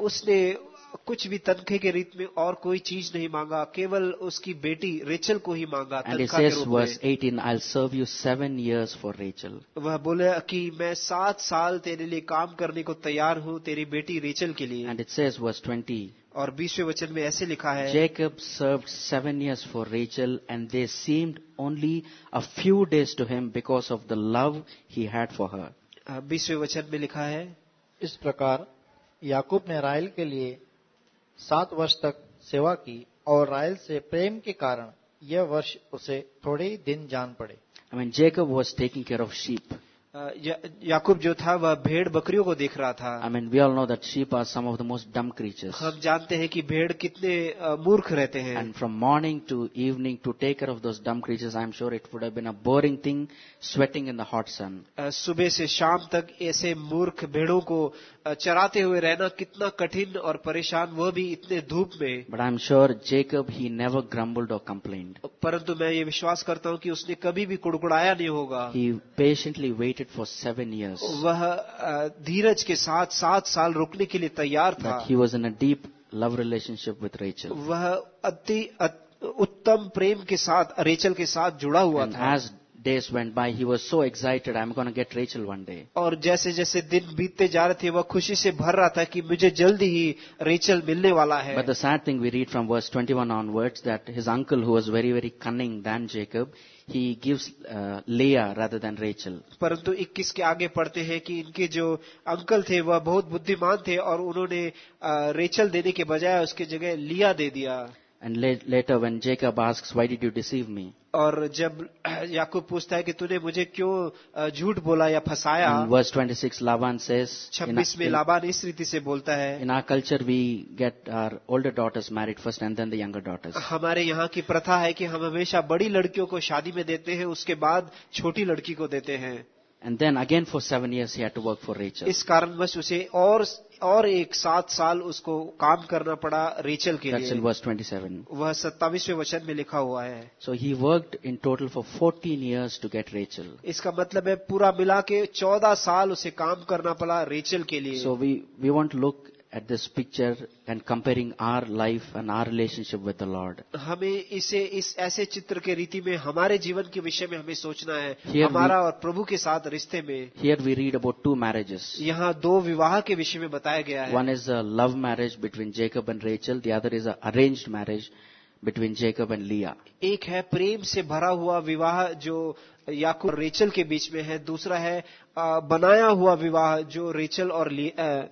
उसने कुछ भी तनखे के रीत में और कोई चीज़ नहीं मांगा केवल उसकी बेटी रेचल को ही मांगा And he says, के रूप में। 18, I'll serve you seven years for Rachel. वह बोले कि मैं सात साल तेरे लिए काम करने को तैयार हूँ तेरी बेटी रेचल के लिए And it says, verse 20, और बीसवें वचन में ऐसे लिखा है Jacob serve seven years for Rachel and they seemed only a few days to him because of the love he had for her बीसवें वचन में लिखा है इस प्रकार याकूब ने राइल के लिए सात वर्ष तक सेवा की और रायल से प्रेम के कारण यह वर्ष उसे थोड़े ही दिन जान पड़े। I mean Jacob was taking care of sheep याकूब जो था वह भेड़ बकरियों को देख रहा था। I mean we all know that sheep are some of the most dumb creatures हम जानते हैं कि भेड़ कितने मूर्ख रहते हैं। And from morning to evening to take care of those dumb creatures I am sure it would have been a boring thing sweating in the hot sun सुबह से शाम तक ऐसे मूर्ख भेड़ों को चराते हुए रहना कितना कठिन और परेशान वह भी इतने धूप में। But I am sure Jacob he never grumbled or complain परंतु मैं ये विश्वास करता हूँ कि उसने कभी भी कुड़कुड़ाया नहीं होगा। He patiently waited for seven years वह धीरज के साथ सात साल रुकने के लिए तैयार था। He was in a deep love relationship with Rachel वह अति उत्तम प्रेम के साथ रेचल के साथ जुड़ा हुआ And था। as days went by, he was so excited, I'm going to get Rachel one day. और जैसे जैसे दिन बीतते जा रहे थे वह खुशी से भर रहा था कि मुझे जल्दी ही रेचल मिलने वाला है But the sad thing we read from verse 21 onwards that his uncle, who was very, very cunning than Jacob, he gives uh, Leah rather than Rachel. परंतु 21 के आगे पढ़ते हैं कि इनके जो अंकल थे वह बहुत बुद्धिमान थे और उन्होंने अ, रेचल देने के बजाय उसके जगह लिया दे दिया And later when Jacob asks, why did you deceive me? और जब याकूब पूछता है कि तूने मुझे क्यों अ, झूठ बोला या फंसाया In verse 26, Laban says, in, छब्बीस में in, लाबान इस रीति से बोलता है in our culture we get our older daughters married first and then the younger daughters. हमारे यहाँ की प्रथा है कि हम हमेशा बड़ी लड़कियों को शादी में देते हैं उसके बाद छोटी लड़की को देते हैं And then again for seven years he had to work for Rachel. इस कारणवश उसे और और एक सात साल उसको काम करना पड़ा रेचल के That's लिए। verse 27. वह सत्तावीसवें वचन में लिखा हुआ है। So he work in total for fourteen years to get Rachel इसका मतलब है पूरा मिला के चौदह साल उसे काम करना पड़ा रेचल के लिए। So we we want look at this picture and comparing our life and our relationship with the Lord. हमें इसे इस ऐसे चित्र के रीति में हमारे जीवन के विषय में हमें सोचना है Here हमारा और प्रभु के साथ रिश्ते में Here we read about two marriages. यहाँ दो विवाह के विषय में बताया गया है One is a love marriage between Jacob and Rachel. The other is an arranged marriage between Jacob and Leah. एक है प्रेम से भरा हुआ विवाह जो याकूब रेचल के बीच में है दूसरा है अ, बनाया हुआ विवाह जो रेचल और अ, अ,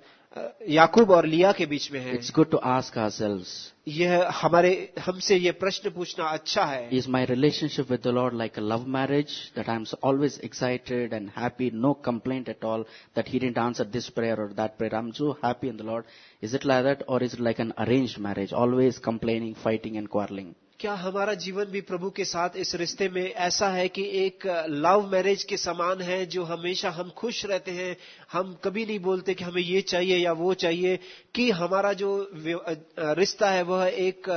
याकूब और लिया के बीच में है It's good to ask ourselves, यह हमारे हमसे ये प्रश्न पूछना अच्छा है is my relationship with the Lord like a love marriage that I'm so always excited and happy, no complaint at all that He didn't answer this prayer or that prayer. I'm so happy in the Lord. Is it like that or is it like an arranged marriage, always complaining, fighting and quarreling? क्या हमारा जीवन भी प्रभु के साथ इस रिश्ते में ऐसा है कि एक लव मैरिज के समान है जो हमेशा हम खुश रहते हैं? हम कभी नहीं बोलते कि हमें ये चाहिए या वो चाहिए। कि हमारा जो रिश्ता है वह एक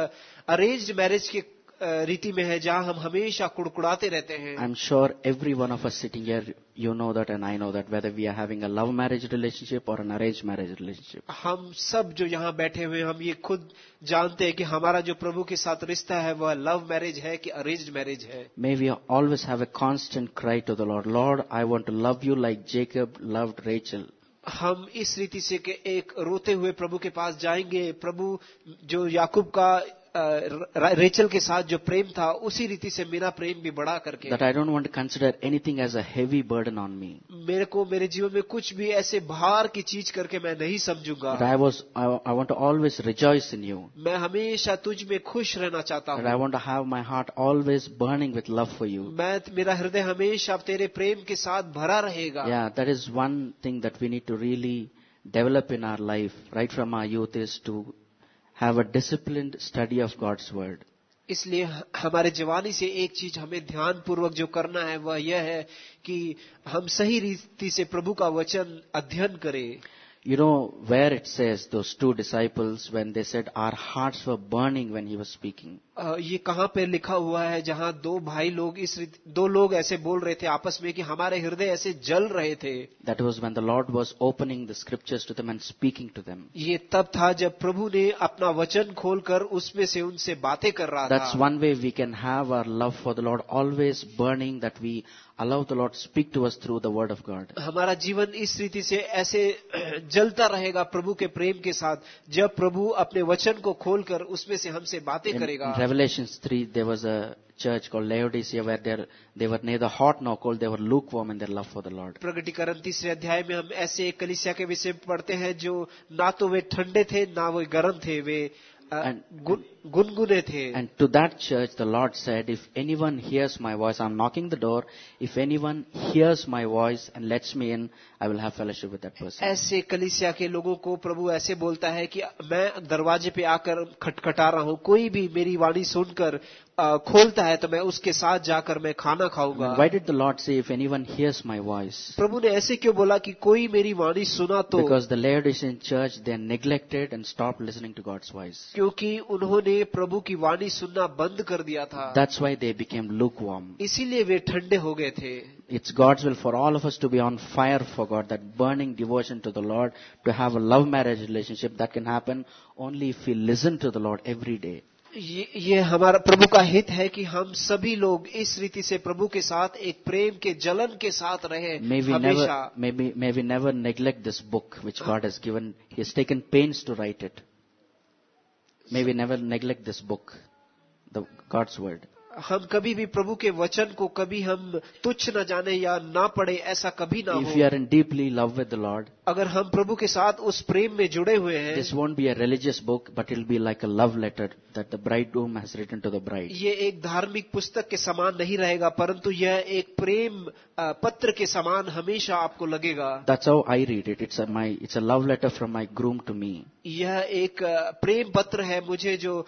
अरेंज्ड मैरिज के रीति में है जहाँ हम हमेशा कुड़कुड़ाते रहते हैं। I am sure every one of sitting here, you know that and I know that whether we are having a love marriage relationship or an arranged marriage relationship. हम सब जो यहाँ बैठे हुए हैं हम ये खुद जानते हैं कि हमारा जो प्रभु के साथ रिश्ता है वह लव मैरिज है कि अरेंज मैरिज है May we always have a constant cry to the Lord, Lord, I want to love you like Jacob loved Rachel. हम इस रीति से कि एक रोते हुए प्रभु के पास जाएँगे प्रभु जो याकूब का अ, रेचल के साथ जो प्रेम था उसी रीति से मेरा प्रेम भी बढ़ा करके। That I don't want to consider anything as a heavy burden on me मेरे को मेरे जीवन में कुछ भी ऐसे भार की चीज़ करके मैं नहीं समझूँगा। I was I want always rejoice in you मैं हमेशा तुझ में खुश रहना चाहता हूँ। I want have my heart always burning with love for you मैं मेरा हृदय हमेशा तेरे प्रेम के साथ भरा रहेगा। Yeah that is one thing that we need to really develop in our life right from our youth is to have a discipline study of God's word इसलिए हमारे जवानी से एक चीज़ हमें ध्यान पूर्वक जो करना है वह यह है कि हम सही रीति से प्रभु का वचन अध्ययन करें। You know where it says to two disciples when they said our hearts were burning when you was speaking ये कहाँ पे लिखा हुआ है जहाँ दो भाई लोग इस दो लोग ऐसे बोल रहे थे आपस में कि हमारे हृदय ऐसे जल रहे थे। That was when the Lord was opening the scriptures to them speaking to them ये तब था जब प्रभु ने अपना वचन खोलकर उसमें से उनसे बातें कर रहा that's one way we can have our love for the Lord always burning that we allow the Lord speak to us through the word of God हमारा जीवन इस रीति से ऐसे जलता रहेगा प्रभु के प्रेम के साथ जब प्रभु अपने वचन को खोलकर उसमें से हमसे बातें करेगा। Revelations 3, there was a church called Laodicea where they're- they were neither hot nor cold, they were lukewarm in their love for the Lord. प्रगटीकरण तीसरे अध्याय में हम ऐसे एक कलिसिया के विषय में पढ़ते हैं जो ना तो वे ठंडे थे ना वो गर्म थे वे गुनगुने थे and to that church the Lord said if anyone hears my voice I am knocking the door if anyone hears my voice and lets me in I will have fellowship with person ऐसे कलिसिया के लोगों को प्रभु ऐसे बोलता है कि मैं दरवाजे पे आकर खटखटा रहा हूँ। कोई भी मेरी वाणी सुनकर खोलता है तो मैं उसके साथ जाकर मैं खाना खाऊँगा। Why did the Lord say if anyone hears my voice प्रभु ने ऐसे क्यों बोला कि कोई मेरी वाणी सुना तो? Because the lead is in church they are neglected and stop listening to God's voice क्योंकि उन्होंने प्रभु की वाणी सुनना बंद कर दिया था। That's why they became lukewarm इसीलिए वे ठंडे हो गए थे। It's God's will for all of us to be on fire for God that burning devotion to the Lord to have a love marriage relationship that can happen only if you listen to the Lord every day ये, ये हमारा प्रभु का हित है कि हम सभी लोग इस रीति से प्रभु के साथ एक प्रेम के जलन के साथ रहे may we may we never neglect this book which God has given he taken pains to write it may we never neglect this book the God's word हम कभी भी प्रभु के वचन को कभी हम तुच्छ न जाने या ना पढ़े ऐसा कभी ना if you are in deeply love with the Lord अगर हम प्रभु के साथ उस प्रेम में जुड़े हुए हैं this won't be a religious book but it be like a love letter that the bridegroom has written to the bride ये एक धार्मिक पुस्तक के समान नहीं रहेगा परंतु यह एक प्रेम पत्र के समान हमेशा आपको लगेगा। That's how I read it it's my it's a love letter from my groom to me यह एक प्रेम पत्र है मुझे जो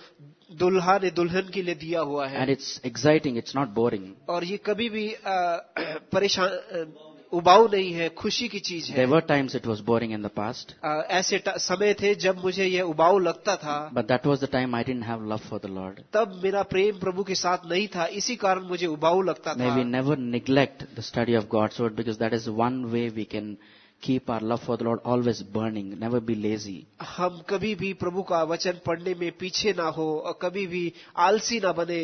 दुल्हा ने दुल्हन के लिए दिया हुआ है। And it's exciting it's not boring और ये कभी भी परेशान उबाऊ नहीं है खुशी की चीज़ है। Were times it was boring in the past ऐसे समय थे जब मुझे यह उबाऊ लगता था। But that was the time I didn't have love for the Lord तब मेरा प्रेम प्रभु के साथ नहीं था इसी कारण मुझे उबाऊ लगता था। We never neglect the study of God's word because that is one way we can keep our love for the Lord always burning never be lazy हम कभी भी प्रभु का वचन पढ़ने में पीछे ना हो और कभी भी आलसी ना बने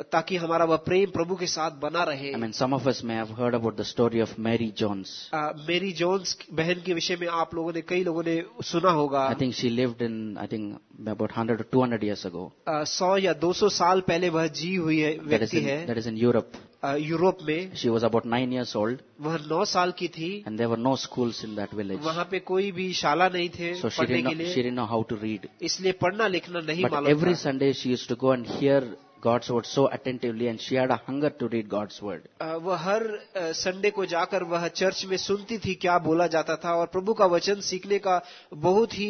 ताकि हमारा वह प्रेम प्रभु के साथ बना रहे। I mean, some of us may heard about the story of of Jones Jones. Jones uh, बहन के विषय में आप लोगों ने कई लोगों ने सुना होगा। I think she lived in I think about hundred two hundred years ago सौ या 200 साल पहले वह जी हुई है व्यक्ति है। That is in Europe. यूरोप में। She was about nine years old वह नौ साल की थी। And there no school in that village वहाँ पे कोई भी शाला नहीं थे so know how to read इसलिए पढ़ना लिखना नहीं every Sunday she used to go and hear God's word so attentively, and she had a hunger to read God's word. Uh, वह हर संडे को जाकर वह चर्च में सुनती थी क्या बोला जाता था और प्रभु का वचन सीखने का बहुत ही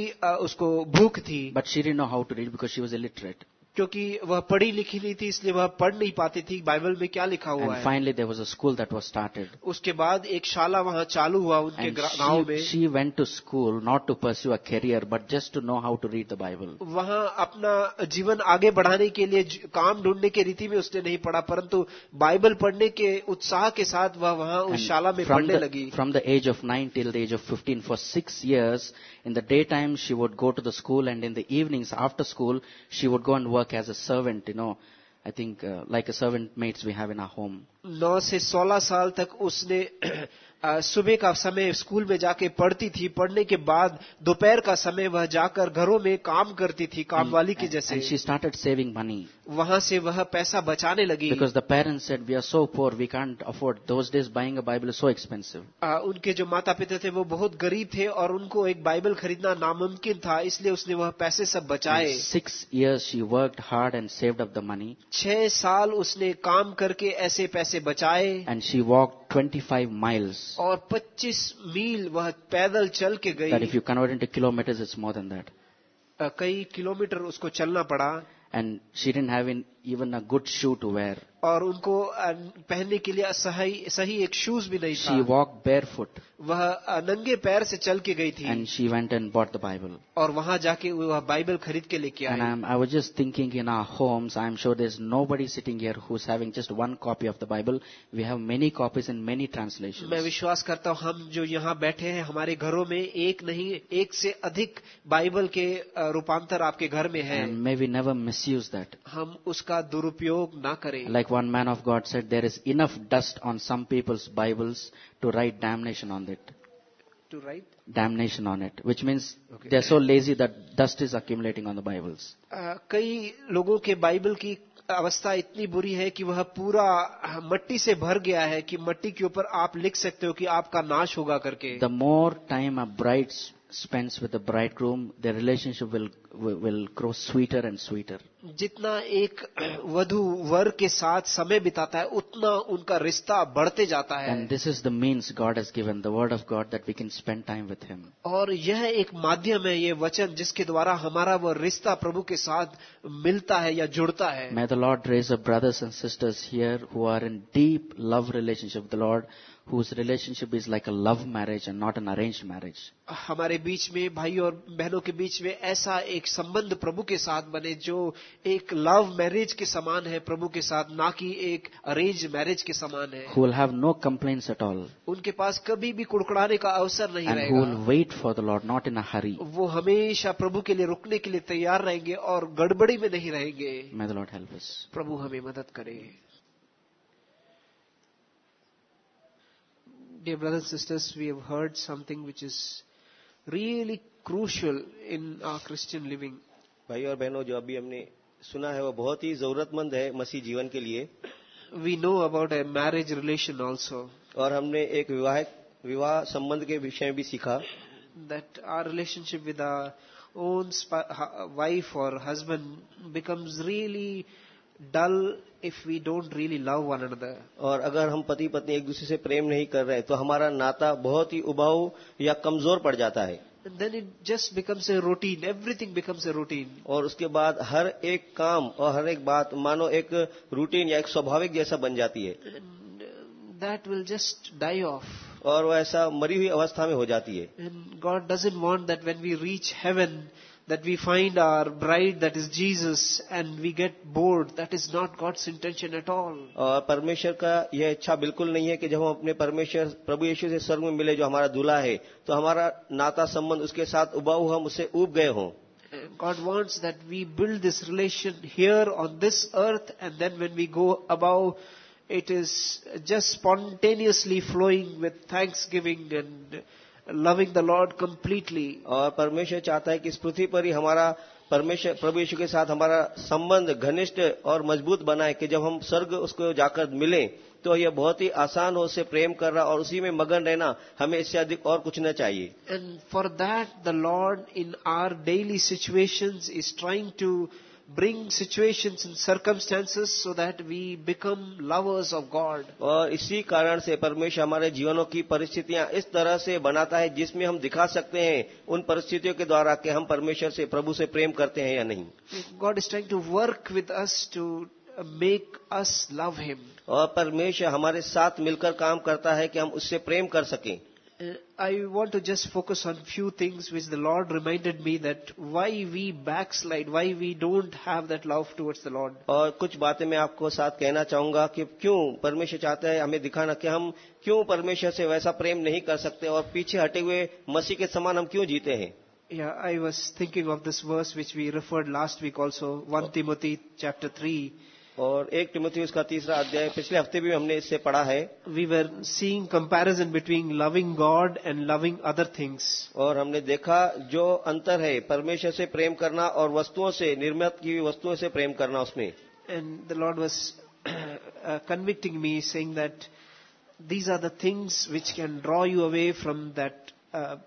उसको भूख थी But she didn't know how to read because she was illiterate. क्योंकि वह पढ़ी लिखी नहीं थी इसलिए वह पढ़ नहीं पाती थी बाइबल में क्या लिखा हुआ finally there was a school that was started उसके बाद एक शाला वहाँ चालू हुआ उनके गाँव में। She went to school not to pursue a career but just to know how to read the Bible वहाँ अपना जीवन आगे बढ़ाने के लिए काम ढूँढने की रीति में उसने नहीं पढ़ा परंतु बाइबल पढ़ने के उत्साह के साथ वह वहाँ उस शाला में पढ़ने लगी। From the age of nine till the age of fifteen for six years in the daytime she would go to the school and in the evenings after school, she would go and work as a servant, you know, I think uh, like a servant maids we have in our home. नौ से सोलह साल तक उसने सुबह का समय स्कूल में जाके पढ़ती थी। पढ़ने के बाद दोपहर का समय वह जाकर घरों में काम करती थी काम वाली की जैसे। she started saving money. वहाँ से वह पैसा बचाने लगी। Because the parents said, we are so poor, we can't afford buying a Bible is so expensive. Ah, उनके जो माता पिता थे वो बहुत गरीब थे और उनको एक बाइबल खरीदना नामुमकिन था इसलिए उसने वह पैसे सब बचाए। Six years years work hard and saved saved the money छह साल उसने काम करके ऐसे पैसे बचाए and she walked 25 miles. और 25 मील वह पैदल चल के That if गई you convert into kilometers, it's more than that. आ, कई किलोमीटर उसको चलना पड़ा And she didn't have in, even a good shoe to wear. और उनको पहनने के लिए सही, सही एक शूज़ भी नहीं शी वॉक बेर फुट वह नंगे पैर से चल के गई थी। And she went and bought the Bible और वहाँ जाके वह बाइबल खरीद के लेके आई am I was just thinking in our homes I am sure there is nobody sitting here who having just one copy of the Bible we have many copies in many translation मैं विश्वास करता हूँ हम जो यहाँ बैठे हैं हमारे घरों में एक नहीं एक से अधिक बाइबल के रूपांतर आपके घर में है। May we never misuse that हम उसका दुरूपयोग ना करें। Like one man of God said, there is enough dust on some people's Bibles to write damnation on it. To write Damnation on it. Which means Okay. they're so lazy that dust is accumulating on the Bibles. कई लोगों के बाइबल की अवस्था इतनी बुरी है कि वह पूरा मट्टी से भर गया है कि मट्टी के ऊपर आप लिख सकते हो कि आपका नाश होगा करके The more time a bride s- spends with the bridegroom, their relationship will, will, grow sweeter and sweeter. जितना एक वधु वर के साथ समय बिताता है उतना उनका रिश्ता बढ़ते जाता है And this is the means God has given, the Word of God, that we can spend time with Him. और यह एक माध्यम है ये वचन जिसके द्वारा हमारा वह रिश्ता प्रभु के साथ मिलता है या जुड़ता है May the Lord raise up brothers and sisters here who are in deep love relationship with the Lord, whose relationship is like a love marriage and not an arranged marriage. हमारे बीच में भाई और बहनों के बीच में ऐसा एक संबंध प्रभु के साथ बने जो एक लव मैरिज के समान है प्रभु के साथ ना कि एक अरेंज मैरिज के समान है Who will have no complaints at all. उनके पास कभी भी कुड़कुड़ाने का अवसर नहीं And who will wait for the Lord, not in a hurry. वो हमेशा प्रभु के लिए रुकने के लिए तैयार रहेंगे और गड़बड़ी में नहीं रहेंगे May the Lord help us. प्रभु हमें मदद करे dear brothers and sisters, we have heard something which is really crucial in our Christian living. भाई और बहनों जो अभी हमने सुना है वो बहुत ही जरूरतमंद है मसीह जीवन के लिए we know about a marriage relation also और हमने एक विवाह विवाह संबंध के विषय भी सीखा that our relationship with our own wife और husband becomes really dull if we don't really love one another और अगर हम पति पत्नी एक दूसरे से प्रेम नहीं कर रहे तो हमारा नाता बहुत ही उबाऊ या कमज़ोर पड़ जाता है। Then it just becomes a routine everything becomes a routine और उसके बाद हर एक काम और हर एक बात मानो एक रूटीन या एक स्वाभाविक जैसा बन जाती है। That will just die off और वो ऐसा मरी हुई अवस्था में हो जाती है। God doesn't want that when we reach heaven that we find our bride that is Jesus and we get bored. That is not God's intention at all. और परमेश्वर का यह इच्छा बिल्कुल नहीं है कि जब हम अपने परमेश्वर प्रभु यीशु से स्वर्ग में मिले जो हमारा दूल्हा है तो हमारा नाता संबंध उसके साथ उबाऊ हम उससे उब गए हों And God wants that we build this relation here on this earth and then when we go above, it is just spontaneously flowing with thanksgiving and loving the Lord completely. और परमेश्वर चाहता है कि इस पृथ्वी पर ही हमारा परमेश्वर प्रभु यीशु के साथ हमारा संबंध घनिष्ठ और मज़बूत बना है कि जब हम स्वर्ग उसको जाकर मिले तो यह बहुत ही आसान हो उससे प्रेम करना और उसी में मगन रहना हमें इससे अधिक और कुछ न चाहिए And for that, the Lord in our daily situations is trying to bring situations and circumstances so that we become lovers of God. और इसी कारण से परमेश्वर हमारे जीवनों की परिस्थितियाँ इस तरह से बनाता है जिसमें हम दिखा सकते हैं उन परिस्थितियों के द्वारा कि हम परमेश्वर से प्रभु से प्रेम करते हैं या नहीं। God is trying to work with us to uh, make us love और परमेश्वर हमारे साथ मिलकर काम करता है कि हम उससे प्रेम कर सकें। I want to just focus on few things which the Lord reminded me that why we backslide, why we don't have that love towards the Lord. और कुछ बातें मैं आपको साथ कहना चाहूंगा कि क्यों परमेश्वर चाहता है हमें दिखाना कि हम क्यों परमेश्वर से वैसा प्रेम नहीं कर सकते और पीछे हटे हुए मसीह के समान हम क्यों जीते हैं Yeah, I was thinking of this verse which we referred last week also, 1 Timothy chapter 3. और एक टिमोथी उसका तीसरा अध्याय पिछले हफ़्ते भी हमने इससे पढ़ा है। We were seeing comparison between loving God and loving other things और हमने देखा जो अंतर है परमेश्वर से प्रेम करना और वस्तुओं से निर्मित की हुई वस्तुओं से प्रेम करना उसमें। And the Lord was convicting me seeing that these are the things which can draw you away from that uh,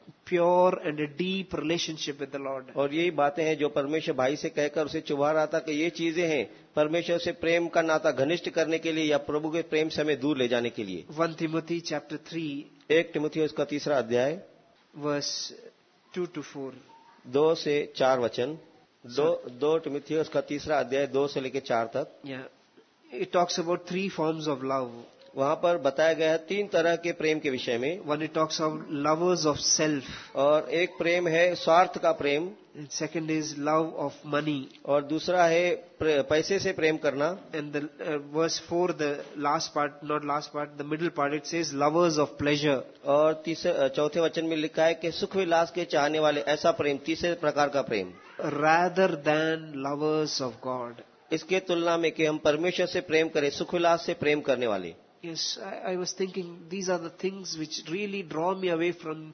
and deep relationship with the Lord और यही बातें हैं जो परमेश्वर भाई से कहकर उसे चुभा रहा था कि ये चीज़ें हैं परमेश्वर से प्रेम का नाता घनिष्ठ करने के लिए या प्रभु के प्रेम से हमें दूर ले जाने के लिए। 1 Timothy chapter 3, एक टिमोथी उसका तीसरा अध्याय। verse 2 to 4. दो से चार वचन। दो दो टिमोथी उसका तीसरा अध्याय दो से लेकर चार तक। It talks about three forms of love. वहाँ पर बताया गया है तीन तरह के प्रेम के विषय में। One it talks of lovers of self और एक प्रेम है स्वार्थ का प्रेम। Second is love of money और दूसरा है पैसे से प्रेम करना। And verse four the last part not last part the middle part it says lovers of pleasure और तीसरे चौथे वचन में लिखा है कि सुख विलास के चाहने वाले ऐसा प्रेम तीसरे प्रकार का प्रेम। Rather than lovers of God इसके तुलना में कि हम परमेश्वर से प्रेम करें सुखविलास से प्रेम करने वाले। Yes, I, I was thinking these are the things which really draw me away from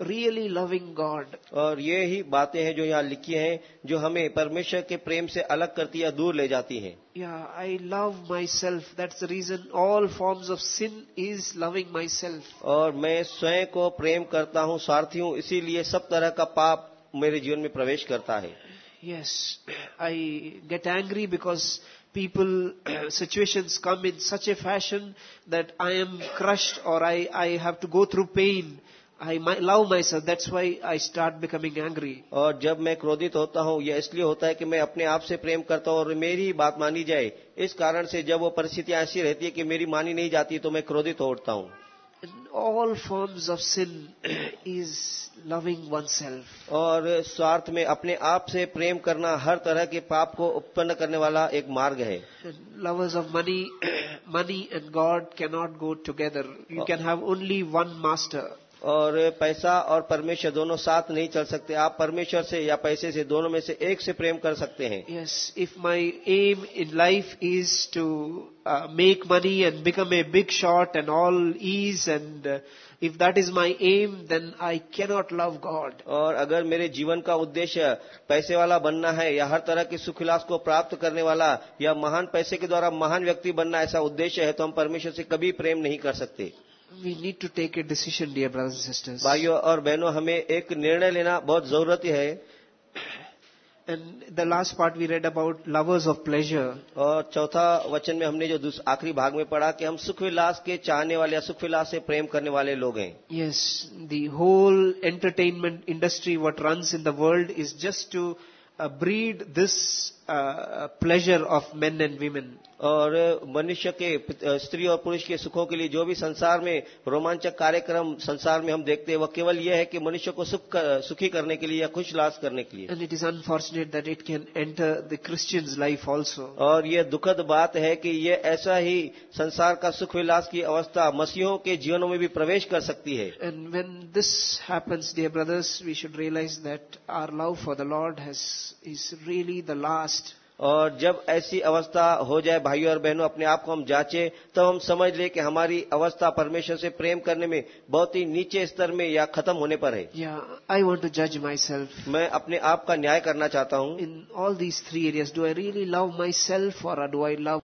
really loving God. और ये ही बातें हैं जो यहाँ लिखी हैं जो हमें परमेश्वर के प्रेम से अलग करती या दूर ले जाती हैं Yeah, I love myself. That's the reason all forms of sin is loving myself. और मैं स्वयं को प्रेम करता हूँ स्वार्थी हूँ इसीलिए सब तरह का पाप मेरे जीवन में प्रवेश करता है Yes, I get angry because people, situations come in such a fashion that I am crushed or I, I have to go through pain. I mi- love myself. That's why I start becoming angry. और जब मैं क्रोधित होता हूँ यह इसलिए होता है कि मैं अपने आप से प्रेम करता हूँ और मेरी ही बात मानी जाए इस कारण से जब वो परिस्थितियां ऐसी रहती है कि मेरी मानी नहीं जाती तो मैं क्रोधित हो उठता हूँ And all forms of sin is loving oneself. और स्वार्थ में अपने आप से प्रेम करना हर तरह के पाप को उत्पन्न करने वाला एक मार्ग है lovers of money, money and God cannot go together. You can have only one master. और पैसा और परमेश्वर दोनों साथ नहीं चल सकते। आप परमेश्वर से या पैसे से दोनों में से एक से प्रेम कर सकते हैं। My aim in life is to uh, make money and become a big shot and all ease and uh, if that is my aim, then I cannot love God. और अगर मेरे जीवन का उद्देश्य पैसे वाला बनना है या हर तरह के सुखिलास को प्राप्त करने वाला या महान पैसे के द्वारा महान व्यक्ति बनना ऐसा उद्देश्य है तो हम परमेश्वर से कभी प्रेम नहीं कर सकते। We need to take a decision, dear brothers and sisters. भाइयों और बहनों हमें एक निर्णय लेना बहुत ज़रूरत है And the last part we read about lovers of pleasure. और चौथा वचन में हमने जो आखिरी भाग में पढ़ा कि हम सुख विलास के चाहने वाले या सुख विलास से प्रेम करने वाले लोग हैं Yes, the whole entertainment industry, what runs in the world, is just to uh, breed this pleasure of men and women और मनुष्य के स्त्री और पुरुष के सुखों के लिए जो भी संसार में रोमांचक कार्यक्रम संसार में हम देखते हैं वह केवल यह है कि मनुष्य को सुख कर, सुखी करने के लिए या खुश लाश करने के लिए। And it is unfortunate that it can enter the Christian life also और यह दुखद बात है कि यह ऐसा ही संसार का सुख विलास की अवस्था मसीहों के जीवनों में भी प्रवेश कर सकती है। And when this happens dear brothers we should realise that our love for the Lord has is really the last और जब ऐसी अवस्था हो जाए भाइयों और बहनों अपने आप को हम जांचे तब हम समझ ले कि हमारी अवस्था परमेश्वर से प्रेम करने में बहुत ही नीचे स्तर में या खत्म होने पर है। आई वॉन्ट टू जज माई सेल्फ मैं अपने आप का न्याय करना चाहता हूँ। In all these three areas do I really love myself और डू आई love